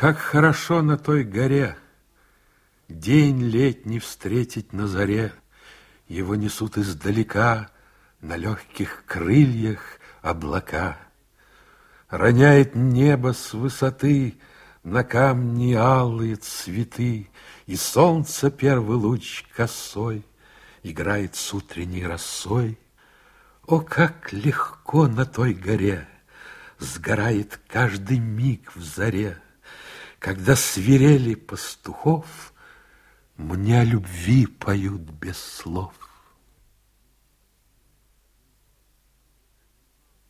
Как хорошо на той горе День летний встретить на заре. Его несут издалека На легких крыльях облака. Роняет небо с высоты На камни алые цветы, И солнце первый луч косой Играет с утренней росой. О, как легко на той горе Сгорает каждый миг в заре, Когда свирели пастухов Мне о любви поют без слов.